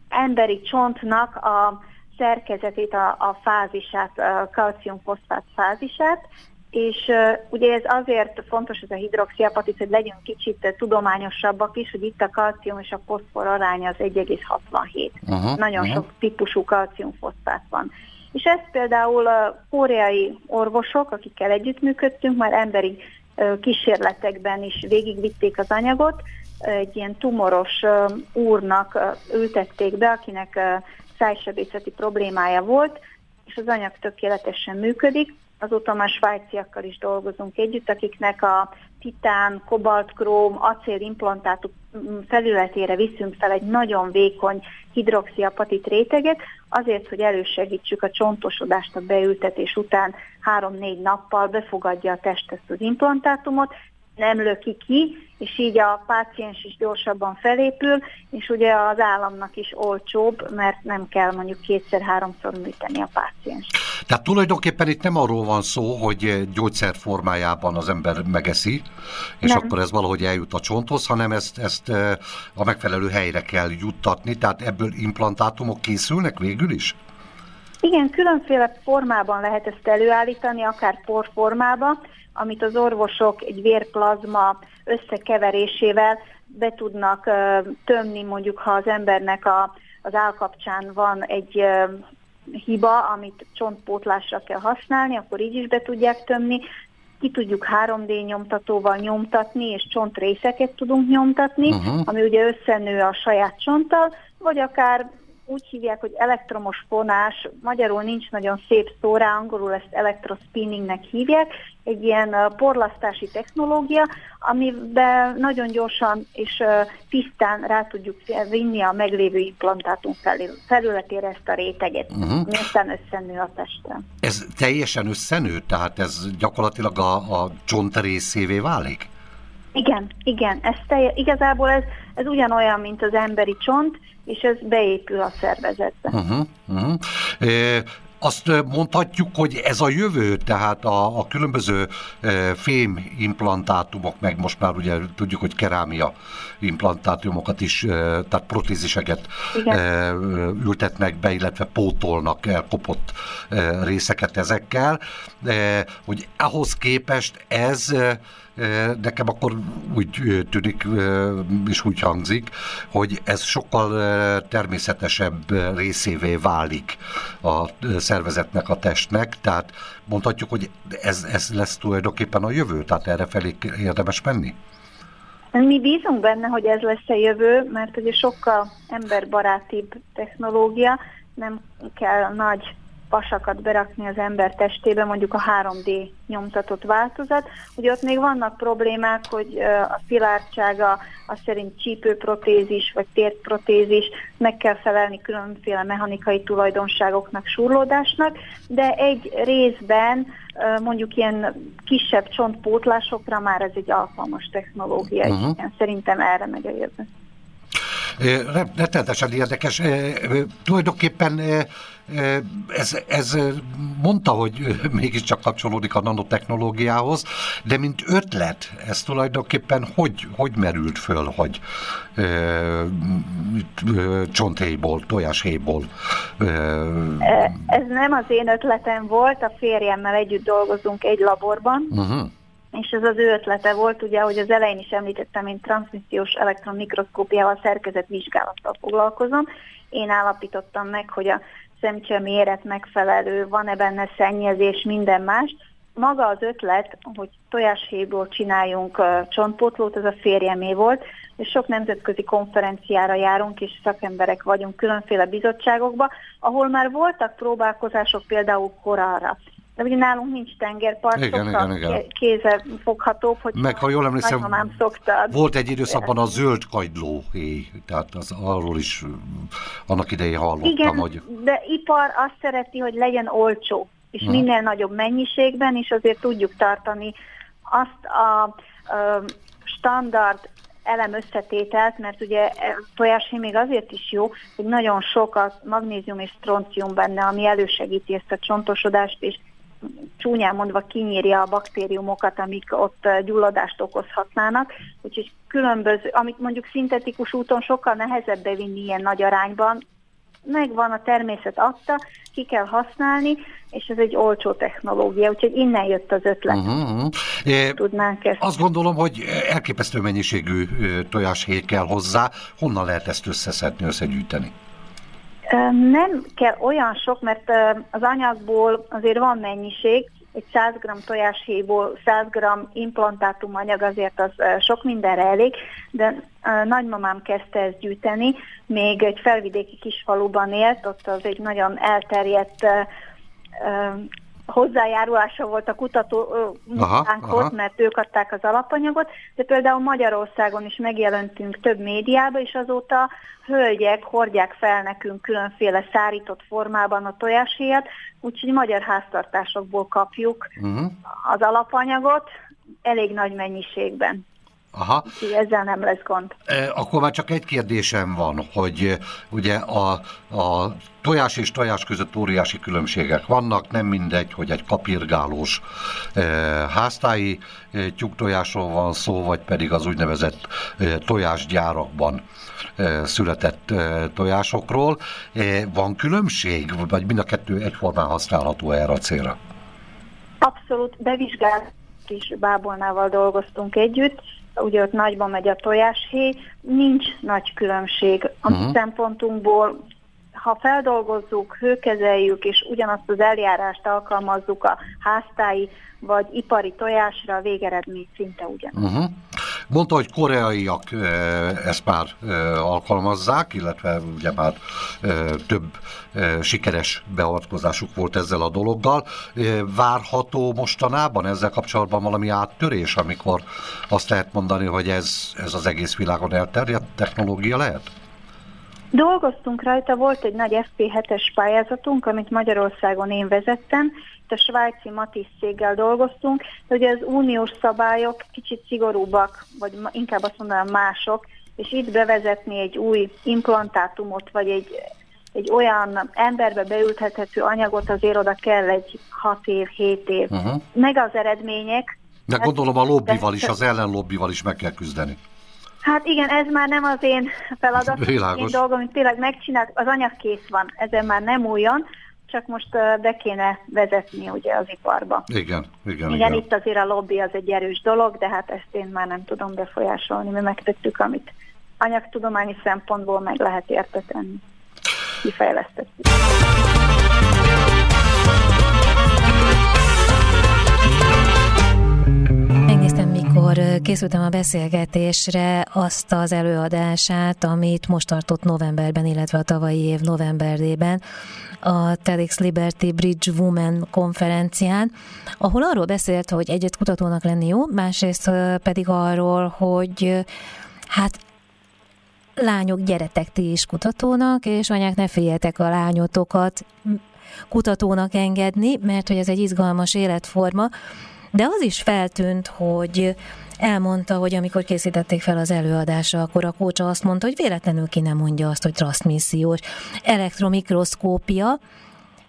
emberi csontnak a szerkezetét, a, a fázisát, a kalciumfoszfát fázisát, és ugye ez azért fontos ez a hidroxiapatit, hogy legyünk kicsit tudományosabbak is, hogy itt a kalcium és a foszfor aránya az 1,67. Uh-huh, Nagyon uh-huh. sok típusú kalciumfoszfát van. És ezt például a koreai orvosok, akikkel együttműködtünk, már emberi kísérletekben is végigvitték az anyagot, egy ilyen tumoros úrnak ültették be, akinek szájsebészeti problémája volt, és az anyag tökéletesen működik, azóta már svájciakkal is dolgozunk együtt, akiknek a titán, kobaltkróm, acélimplantátuk felületére viszünk fel egy nagyon vékony hidroxiapatit réteget, azért, hogy elősegítsük a csontosodást a beültetés után 3-4 nappal befogadja a test ezt az implantátumot, nem löki ki, és így a páciens is gyorsabban felépül, és ugye az államnak is olcsóbb, mert nem kell mondjuk kétszer-háromszor műteni a páciens. Tehát tulajdonképpen itt nem arról van szó, hogy gyógyszer formájában az ember megeszi, és nem. akkor ez valahogy eljut a csonthoz, hanem ezt, ezt eh, a megfelelő helyre kell juttatni, tehát ebből implantátumok készülnek végül is? Igen, különféle formában lehet ezt előállítani, akár porformában, amit az orvosok egy vérplazma összekeverésével be tudnak tömni, mondjuk ha az embernek a, az állkapcsán van egy hiba, amit csontpótlásra kell használni, akkor így is be tudják tömni, ki tudjuk 3D nyomtatóval nyomtatni, és csontrészeket tudunk nyomtatni, uh-huh. ami ugye összenő a saját csonttal, vagy akár úgy hívják, hogy elektromos fonás, magyarul nincs nagyon szép szó rá, angolul ezt elektrospinningnek hívják, egy ilyen porlasztási technológia, amiben nagyon gyorsan és tisztán rá tudjuk vinni a meglévő implantátum felületére ezt a réteget, uh-huh. ami aztán összenő a testen. Ez teljesen összenő? Tehát ez gyakorlatilag a, a csont részévé válik? Igen, igen. Ez telje, igazából ez, ez ugyanolyan, mint az emberi csont, és ez beépül a szervezetbe. Uh-huh, uh-huh. E, azt mondhatjuk, hogy ez a jövő, tehát a, a különböző e, fém implantátumok, meg most már ugye tudjuk, hogy kerámia implantátumokat is, e, tehát protéziseket e, ültetnek be, illetve pótolnak elkopott e, részeket ezekkel, e, hogy ahhoz képest ez e, Nekem akkor úgy tűnik, és úgy hangzik, hogy ez sokkal természetesebb részévé válik a szervezetnek, a testnek, tehát mondhatjuk, hogy ez, ez lesz tulajdonképpen a jövő, tehát erre felé érdemes menni? Mi bízunk benne, hogy ez lesz a jövő, mert ugye sokkal emberbarátibb technológia, nem kell nagy vasakat berakni az ember testébe, mondjuk a 3D nyomtatott változat. Ugye ott még vannak problémák, hogy a szilárdsága, az szerint csípőprotézis vagy térprotézis, meg kell felelni különféle mechanikai tulajdonságoknak, surlódásnak, de egy részben mondjuk ilyen kisebb csontpótlásokra már ez egy alkalmas technológia, uh-huh. és szerintem erre megy a jövő. Rettenetesen érdekes. Tulajdonképpen ez, ez mondta, hogy mégiscsak kapcsolódik a nanotechnológiához, de mint ötlet, ez tulajdonképpen hogy, hogy merült föl, hogy csonthéjból, tojáshéjból? Ez nem az én ötletem volt, a férjemmel együtt dolgozunk egy laborban, uh-huh és ez az ő ötlete volt, ugye, hogy az elején is említettem, én transmissziós elektronmikroszkópiával szerkezetvizsgálattal foglalkozom. Én állapítottam meg, hogy a szemcse méret megfelelő, van-e benne szennyezés, minden más. Maga az ötlet, hogy tojáshéjból csináljunk csontpótlót, az a férjemé volt, és sok nemzetközi konferenciára járunk, és szakemberek vagyunk különféle bizottságokba, ahol már voltak próbálkozások például koralra de ugye nálunk nincs tengerpart, igen, igen, igen. kézzel foghatóbb, hogy Meg ha jól emlékszem, volt egy időszakban a zöld kagyló tehát az, arról is annak idején hallottam, igen, hogy... de ipar azt szereti, hogy legyen olcsó, és Na. minél nagyobb mennyiségben, és azért tudjuk tartani azt a, a standard elem összetételt, mert ugye e, tojásé még azért is jó, hogy nagyon sok a magnézium és stroncium benne, ami elősegíti ezt a csontosodást, és csúnyán mondva kinyírja a baktériumokat, amik ott e, gyulladást okozhatnának. Úgyhogy különböző, amit mondjuk szintetikus úton sokkal nehezebb bevinni ilyen nagy arányban, megvan, a természet adta, ki kell használni, és ez egy olcsó technológia, úgyhogy innen jött az ötlet. Uh-huh. É, Tudnánk ezt. Azt gondolom, hogy elképesztő mennyiségű tojáshéj kell hozzá. Honnan lehet ezt összeszedni, összegyűjteni? Nem kell olyan sok, mert az anyagból azért van mennyiség, egy 100 g tojáshéjból 100 g implantátum anyag azért az sok mindenre elég, de nagymamám kezdte ezt gyűjteni, még egy felvidéki kisfaluban élt, ott az egy nagyon elterjedt hozzájárulása volt a kutató munkánkhoz, mert ők adták az alapanyagot, de például Magyarországon is megjelentünk több médiába, és azóta hölgyek hordják fel nekünk különféle szárított formában a tojáshéjat, úgyhogy magyar háztartásokból kapjuk uh-huh. az alapanyagot elég nagy mennyiségben. Aha. Úgyhogy ezzel nem lesz gond. E, akkor már csak egy kérdésem van, hogy e, ugye a, a tojás és tojás között óriási különbségek vannak, nem mindegy, hogy egy kapirgálós e, háztáji e, tyúktojásról van szó, vagy pedig az úgynevezett e, tojásgyárakban e, született e, tojásokról. E, van különbség, vagy mind a kettő egyformán használható erre a célra? Abszolút, bevizsgált is bábolnával dolgoztunk együtt, ugye ott nagyban megy a tojáshéj, nincs nagy különbség. A uh-huh. szempontunkból, ha feldolgozzuk, hőkezeljük, és ugyanazt az eljárást alkalmazzuk a háztáji vagy ipari tojásra, a végeredmény szinte ugyan. Uh-huh. Mondta, hogy koreaiak ezt már alkalmazzák, illetve ugye már több sikeres beavatkozásuk volt ezzel a dologgal. Várható mostanában ezzel kapcsolatban valami áttörés, amikor azt lehet mondani, hogy ez, ez az egész világon elterjedt technológia lehet? Dolgoztunk rajta, volt egy nagy FP7-es pályázatunk, amit Magyarországon én vezettem, itt a svájci Matisz céggel dolgoztunk, de ugye az uniós szabályok kicsit szigorúbbak, vagy inkább azt mondanám mások, és itt bevezetni egy új implantátumot, vagy egy, egy olyan emberbe beültethető anyagot, azért oda kell egy 6 év, 7 év. Uh-huh. Meg az eredmények. De gondolom a lobbival is, az ellenlobbival is meg kell küzdeni. Hát igen, ez már nem az én feladatom, Világos. én dolgom, hogy tényleg megcsinált, az anyag kész van, ezen már nem újon, csak most be kéne vezetni ugye az iparba. Igen, igen, igen. Igen, itt azért a lobby az egy erős dolog, de hát ezt én már nem tudom befolyásolni, mi megtettük, amit anyagtudományi szempontból meg lehet értetni. Kifejlesztettük. Amikor készültem a beszélgetésre azt az előadását, amit most tartott novemberben, illetve a tavalyi év novemberében a TEDx Liberty Bridge Women konferencián, ahol arról beszélt, hogy egyet kutatónak lenni jó, másrészt pedig arról, hogy hát lányok, gyeretek ti is kutatónak, és anyák ne féljetek a lányotokat kutatónak engedni, mert hogy ez egy izgalmas életforma, de az is feltűnt, hogy elmondta, hogy amikor készítették fel az előadásra, akkor a kócsa azt mondta, hogy véletlenül ki nem mondja azt, hogy transmissziós elektromikroszkópia,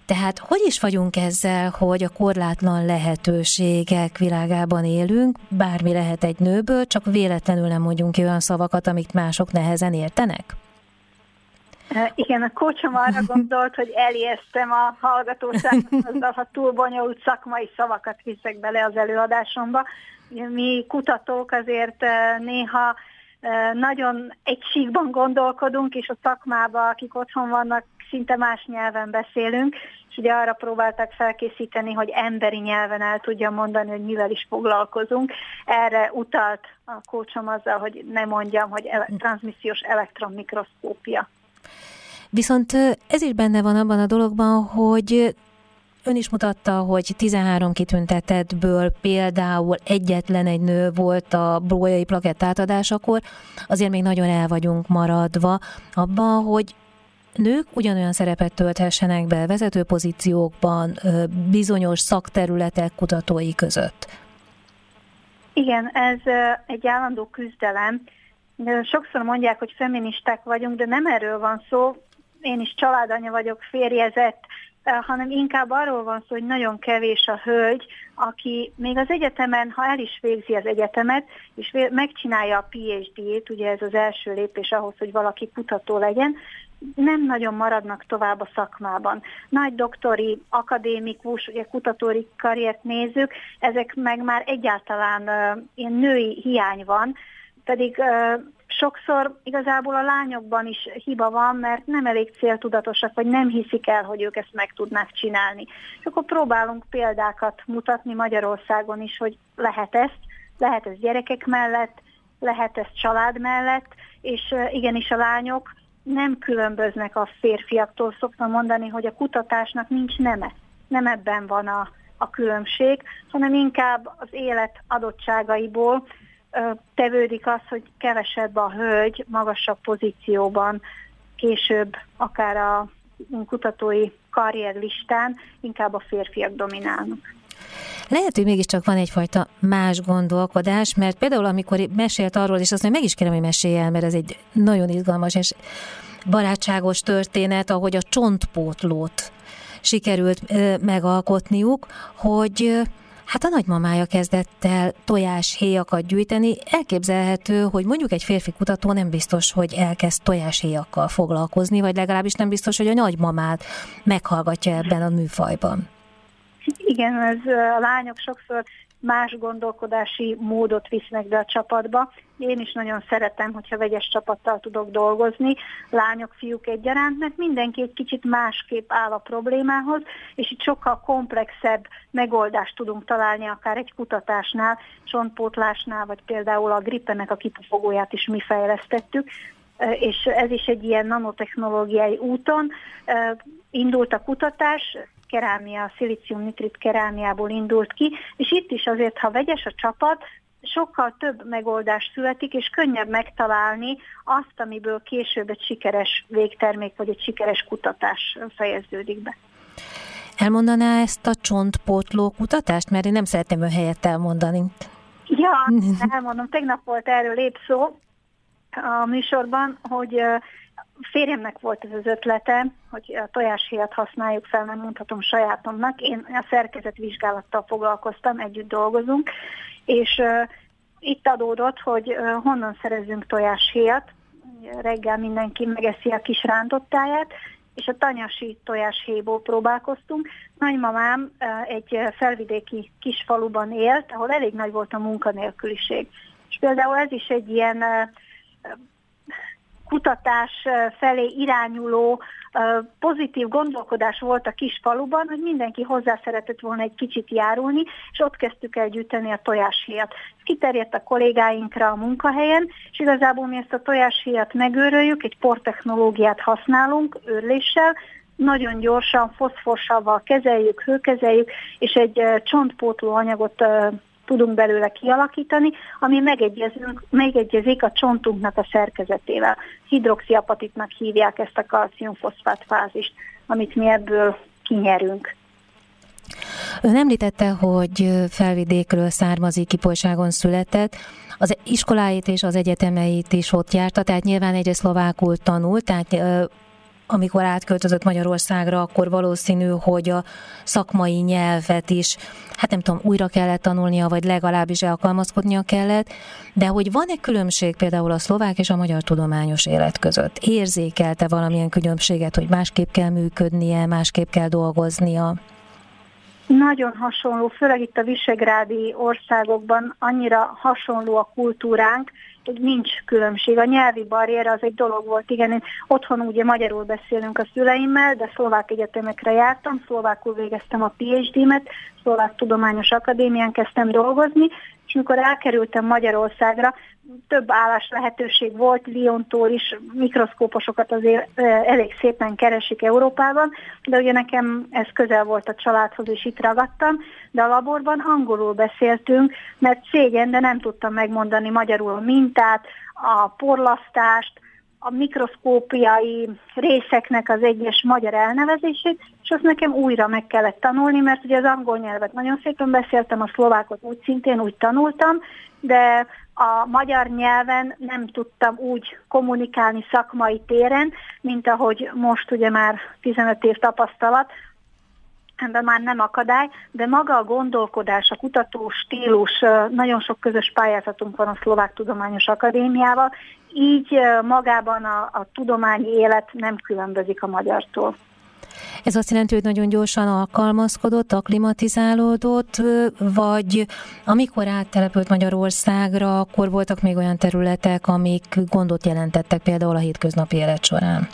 tehát hogy is vagyunk ezzel, hogy a korlátlan lehetőségek világában élünk, bármi lehet egy nőből, csak véletlenül nem mondjunk ki olyan szavakat, amit mások nehezen értenek? Igen, a kócsom arra gondolt, hogy elijesztem a hallgatóságot azzal, ha túl bonyolult szakmai szavakat viszek bele az előadásomba. Mi kutatók azért néha nagyon egy síkban gondolkodunk, és a szakmában, akik otthon vannak, szinte más nyelven beszélünk, és ugye arra próbálták felkészíteni, hogy emberi nyelven el tudja mondani, hogy mivel is foglalkozunk. Erre utalt a kócsom azzal, hogy ne mondjam, hogy transmissziós elektronmikroszkópia. Viszont ez is benne van abban a dologban, hogy ön is mutatta, hogy 13 kitüntetettből például egyetlen egy nő volt a brójai plakett átadásakor, azért még nagyon el vagyunk maradva abban, hogy nők ugyanolyan szerepet tölthessenek be vezető pozíciókban, bizonyos szakterületek kutatói között. Igen, ez egy állandó küzdelem. Sokszor mondják, hogy feministák vagyunk, de nem erről van szó. Én is családanya vagyok, férjezett, hanem inkább arról van szó, hogy nagyon kevés a hölgy, aki még az egyetemen, ha el is végzi az egyetemet, és megcsinálja a PhD-t, ugye ez az első lépés ahhoz, hogy valaki kutató legyen, nem nagyon maradnak tovább a szakmában. Nagy doktori, akadémikus, ugye kutatói karriert nézzük, ezek meg már egyáltalán uh, ilyen női hiány van, pedig sokszor igazából a lányokban is hiba van, mert nem elég céltudatosak, vagy nem hiszik el, hogy ők ezt meg tudnák csinálni. És akkor próbálunk példákat mutatni Magyarországon is, hogy lehet ezt, lehet ez gyerekek mellett, lehet ez család mellett, és igenis a lányok nem különböznek a férfiaktól. Szoktam mondani, hogy a kutatásnak nincs neme. Nem ebben van a, a különbség, hanem inkább az élet adottságaiból tevődik az, hogy kevesebb a hölgy magasabb pozícióban, később akár a kutatói karrierlistán inkább a férfiak dominálnak. Lehet, hogy mégiscsak van egyfajta más gondolkodás, mert például amikor mesélt arról, és azt mondja, meg is kérem, hogy mesélj mert ez egy nagyon izgalmas és barátságos történet, ahogy a csontpótlót sikerült megalkotniuk, hogy Hát a nagymamája kezdett el tojáshéjakat gyűjteni. Elképzelhető, hogy mondjuk egy férfi kutató nem biztos, hogy elkezd tojáshéjakkal foglalkozni, vagy legalábbis nem biztos, hogy a nagymamát meghallgatja ebben a műfajban. Igen, ez a lányok sokszor más gondolkodási módot visznek be a csapatba. Én is nagyon szeretem, hogyha vegyes csapattal tudok dolgozni, lányok, fiúk egyaránt, mert mindenki egy kicsit másképp áll a problémához, és itt sokkal komplexebb megoldást tudunk találni, akár egy kutatásnál, csontpótlásnál, vagy például a gripenek a kipufogóját is mi fejlesztettük, és ez is egy ilyen nanotechnológiai úton indult a kutatás, kerámia, szilícium-nitrit kerámiából indult ki, és itt is azért, ha vegyes a csapat, sokkal több megoldás születik, és könnyebb megtalálni azt, amiből később egy sikeres végtermék vagy egy sikeres kutatás fejeződik be. Elmondaná ezt a csontpótló kutatást? Mert én nem szeretném ön helyett elmondani. Ja, elmondom. Tegnap volt erről épp szó a műsorban, hogy férjemnek volt ez az ötlete, hogy a tojáshéjat használjuk fel, nem mondhatom sajátomnak. Én a szerkezetvizsgálattal foglalkoztam, együtt dolgozunk, és uh, itt adódott, hogy uh, honnan szerezünk tojáshéjat. Reggel mindenki megeszi a kis rántottáját, és a tanyasi tojáshéjból próbálkoztunk. Nagymamám uh, egy felvidéki kis faluban élt, ahol elég nagy volt a munkanélküliség. És például ez is egy ilyen kutatás felé irányuló pozitív gondolkodás volt a kis faluban, hogy mindenki hozzá szeretett volna egy kicsit járulni, és ott kezdtük el gyűjteni a tojáshéjat. Ez kiterjedt a kollégáinkra a munkahelyen, és igazából mi ezt a tojáshéjat megőröljük, egy portechnológiát használunk őrléssel, nagyon gyorsan, foszforsavval kezeljük, hőkezeljük, és egy csontpótló anyagot tudunk belőle kialakítani, ami megegyezik a csontunknak a szerkezetével. Hidroxiapatitnak hívják ezt a kalciumfoszfát fázist, amit mi ebből kinyerünk. Ön említette, hogy felvidékről származik, Kipolyságon született. Az iskoláit és az egyetemeit is ott járta, tehát nyilván egyre szlovákul tanult, tehát amikor átköltözött Magyarországra, akkor valószínű, hogy a szakmai nyelvet is, hát nem tudom, újra kellett tanulnia, vagy legalábbis alkalmazkodnia kellett, de hogy van-e különbség például a szlovák és a magyar tudományos élet között? Érzékelte valamilyen különbséget, hogy másképp kell működnie, másképp kell dolgoznia? Nagyon hasonló, főleg itt a visegrádi országokban annyira hasonló a kultúránk, hogy nincs különbség. A nyelvi barrier az egy dolog volt, igen, én otthon ugye magyarul beszélünk a szüleimmel, de szlovák egyetemekre jártam, szlovákul végeztem a PhD-met, szlovák tudományos akadémián kezdtem dolgozni, és amikor elkerültem Magyarországra, több állás lehetőség volt, Lyontól is mikroszkóposokat azért elég szépen keresik Európában, de ugye nekem ez közel volt a családhoz, és itt ragadtam, de a laborban angolul beszéltünk, mert szégyen, de nem tudtam megmondani magyarul a mintát, a porlasztást, a mikroszkópiai részeknek az egyes magyar elnevezését, és azt nekem újra meg kellett tanulni, mert ugye az angol nyelvet nagyon szépen beszéltem, a szlovákot úgy szintén úgy tanultam, de a magyar nyelven nem tudtam úgy kommunikálni szakmai téren, mint ahogy most ugye már 15 év tapasztalat, de már nem akadály, de maga a gondolkodás, a kutató stílus, nagyon sok közös pályázatunk van a Szlovák Tudományos Akadémiával, így magában a, a tudományi élet nem különbözik a magyartól. Ez azt jelenti, hogy nagyon gyorsan alkalmazkodott, aklimatizálódott, vagy amikor áttelepült Magyarországra, akkor voltak még olyan területek, amik gondot jelentettek például a hétköznapi élet során?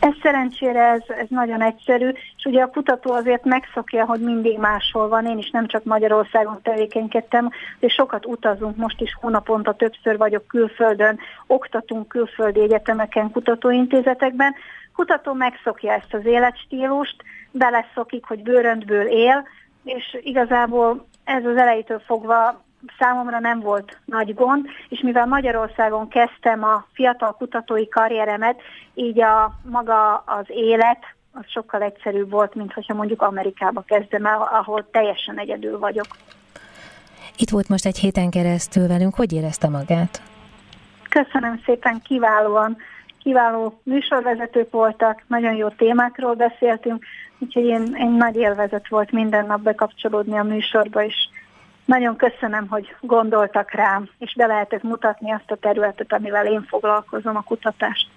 Ez szerencsére ez, ez nagyon egyszerű, és ugye a kutató azért megszokja, hogy mindig máshol van. Én is nem csak Magyarországon tevékenykedtem, de sokat utazunk, most is hónaponta többször vagyok külföldön, oktatunk külföldi egyetemeken, kutatóintézetekben. Kutató megszokja ezt az életstílust, beleszokik, hogy bőröntből él, és igazából ez az elejétől fogva számomra nem volt nagy gond, és mivel Magyarországon kezdtem a fiatal kutatói karrieremet, így a maga az élet az sokkal egyszerűbb volt, mint hogyha mondjuk Amerikába kezdem el, ahol teljesen egyedül vagyok. Itt volt most egy héten keresztül velünk, hogy érezte magát? Köszönöm szépen, kiválóan, kiváló műsorvezetők voltak, nagyon jó témákról beszéltünk, úgyhogy én, én nagy élvezet volt minden nap bekapcsolódni a műsorba, és nagyon köszönöm, hogy gondoltak rám, és be lehetett mutatni azt a területet, amivel én foglalkozom, a kutatást.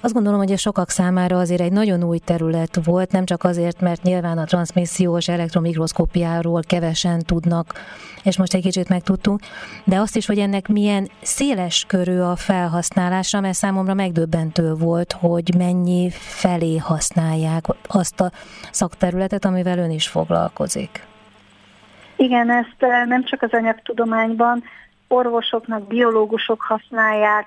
Azt gondolom, hogy a sokak számára azért egy nagyon új terület volt, nem csak azért, mert nyilván a transmissziós elektromikroszkópiáról kevesen tudnak, és most egy kicsit megtudtunk, de azt is, hogy ennek milyen széles körű a felhasználása, mert számomra megdöbbentő volt, hogy mennyi felé használják azt a szakterületet, amivel ön is foglalkozik. Igen, ezt eh, nem csak az anyagtudományban, orvosoknak, biológusok használják,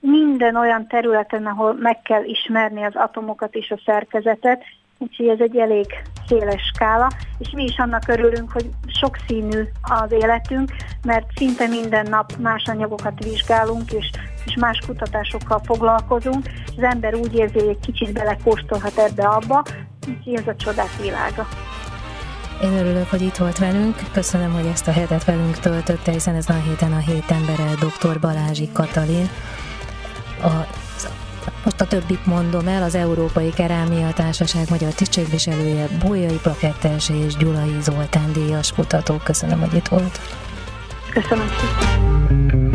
minden olyan területen, ahol meg kell ismerni az atomokat és a szerkezetet, úgyhogy ez egy elég széles skála, és mi is annak örülünk, hogy sokszínű az életünk, mert szinte minden nap más anyagokat vizsgálunk, és, és más kutatásokkal foglalkozunk, az ember úgy érzi, hogy egy kicsit belekóstolhat ebbe-abba, úgyhogy ez a csodák világa. Én örülök, hogy itt volt velünk. Köszönöm, hogy ezt a hetet velünk töltötte, hiszen ez a héten a hét embere dr. Balázsi Katalin. A, most a többit mondom el, az Európai Kerámia Társaság magyar tisztségviselője, Bolyai Plakettes és Gyulai Zoltán díjas kutató. Köszönöm, hogy itt volt. Köszönöm.